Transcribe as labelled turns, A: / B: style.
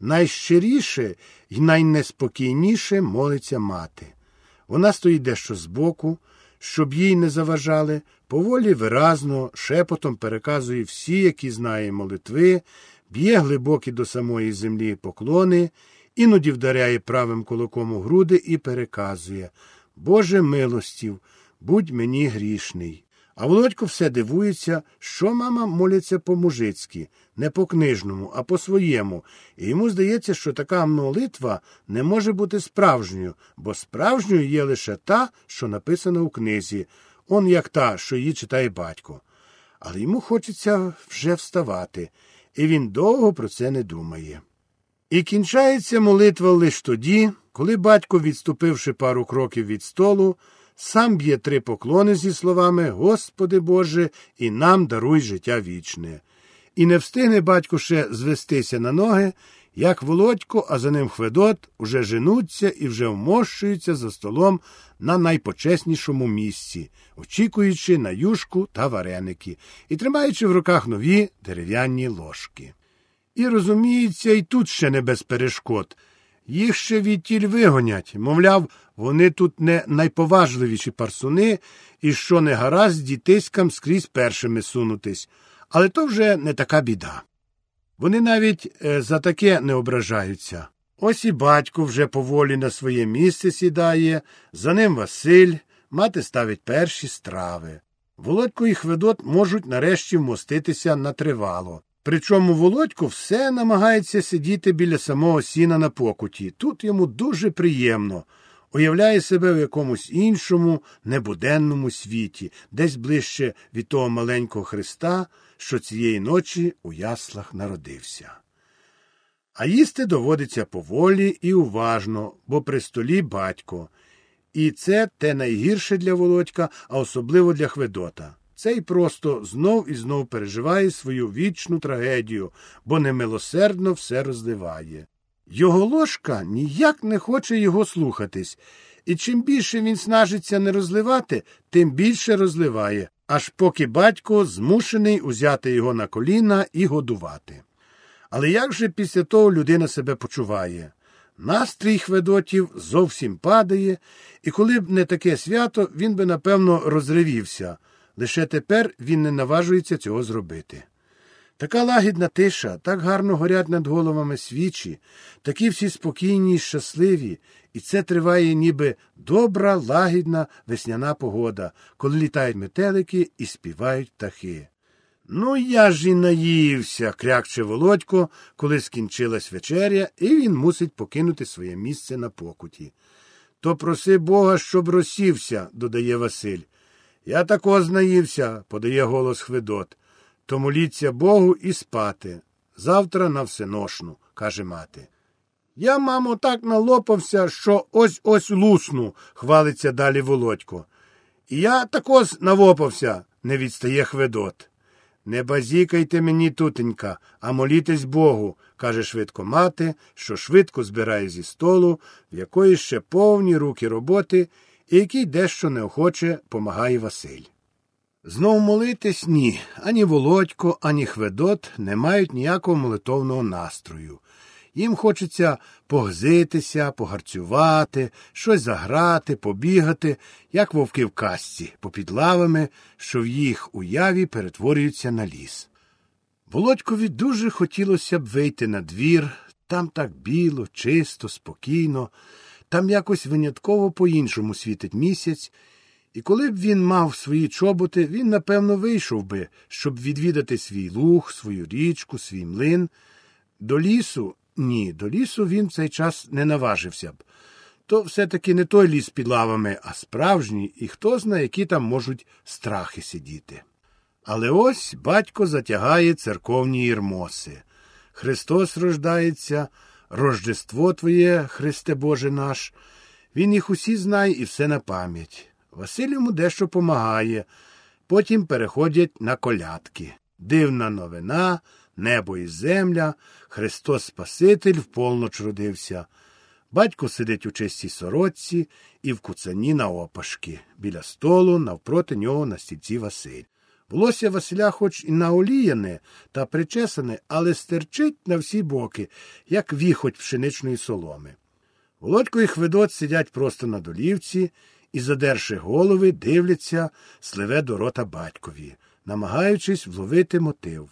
A: Найщиріше і найнеспокійніше молиться мати. Вона стоїть дещо збоку, щоб їй не заважали, поволі виразно, шепотом переказує всі, які знає молитви, б'є глибокі до самої землі поклони, іноді вдаряє правим кулаком у груди і переказує Боже милостів, будь мені грішний. А Володько все дивується, що мама моляться по-мужицьки, не по книжному, а по своєму, і йому здається, що така молитва не може бути справжньою, бо справжньою є лише та, що написана у книзі, он як та, що її читає батько. Але йому хочеться вже вставати, і він довго про це не думає. І кінчається молитва лише тоді, коли батько, відступивши пару кроків від столу, сам б'є три поклони зі словами Господи Боже, і нам даруй життя вічне. І не встигне батько ще звестися на ноги, як Володько, а за ним Хведот уже женуться і вже вмощуються за столом на найпочеснішому місці, очікуючи на юшку та вареники і тримаючи в руках нові дерев'яні ложки. І розуміється, і тут ще не без перешкод. Їх ще відтіль вигонять, мовляв, вони тут не найповажливіші парсуни, і що не гаразд дітиськам скрізь першими сунутись, але то вже не така біда. Вони навіть е, за таке не ображаються. Ось і батько вже поволі на своє місце сідає, за ним Василь, мати ставить перші страви. Володько і Хведот можуть нарешті вмоститися на тривало. Причому Володько все намагається сидіти біля самого сіна на покуті. Тут йому дуже приємно. Уявляє себе в якомусь іншому, небуденному світі, десь ближче від того маленького Христа, що цієї ночі у яслах народився. А їсти доводиться поволі і уважно, бо при столі батько. І це те найгірше для Володька, а особливо для Хведота. Цей просто знов і знов переживає свою вічну трагедію, бо немилосердно все розливає. Його ложка ніяк не хоче його слухатись, і чим більше він снажиться не розливати, тим більше розливає, аж поки батько змушений узяти його на коліна і годувати. Але як же після того людина себе почуває? Настрій Хведотів зовсім падає, і коли б не таке свято, він би, напевно, розривівся. Лише тепер він не наважується цього зробити. Така лагідна тиша, так гарно горять над головами свічі, такі всі спокійні й щасливі, і це триває ніби добра, лагідна весняна погода, коли літають метелики і співають птахи. Ну, я ж і наївся, крякче Володько, коли скінчилась вечеря, і він мусить покинути своє місце на покуті. То проси Бога, щоб розсівся, додає Василь. Я тако знаївся, подає голос Хведот. То моліться Богу і спати. Завтра на всеношну, каже мати. Я, мамо, так налопався, що ось ось лусну, хвалиться далі Володько. І я також навопався, не відстає Хведот. Не базікайте мені, тутенька, а молітесь Богу, каже швидко мати, що швидко збирає зі столу, в якої ще повні руки роботи, і який дещо неохоче помагає Василь. Знов молитись ні, ані Володько, ані Хведот не мають ніякого молитовного настрою. Їм хочеться погзитися, погарцювати, щось заграти, побігати, як вовки в касці, попід лавами, що в їх уяві перетворюються на ліс. Володькові дуже хотілося б вийти на двір, там так біло, чисто, спокійно, там якось винятково по-іншому світить місяць, і коли б він мав свої чоботи, він, напевно, вийшов би, щоб відвідати свій луг, свою річку, свій млин. До лісу ні, до лісу він в цей час не наважився б. То все-таки не той ліс під лавами, а справжній, і хто знає, які там можуть страхи сидіти. Але ось батько затягає церковні ірмоси. Христос рождається, Рождество Твоє, Христе Боже наш. Він їх усі знає і все на пам'ять. Василь йому дещо помагає, потім переходять на колядки. Дивна новина, небо і земля, Христос Спаситель в полноч родився. Батько сидить у чистій сорочці і в куцані на опашки, біля столу, навпроти нього на стільці Василь. Волосся Василя хоч і наоліяне та причесане, але стерчить на всі боки, як віхоть пшеничної соломи. Володько і Хведот сидять просто на долівці і, задерши голови, дивляться сливе до рота батькові, намагаючись вловити мотив.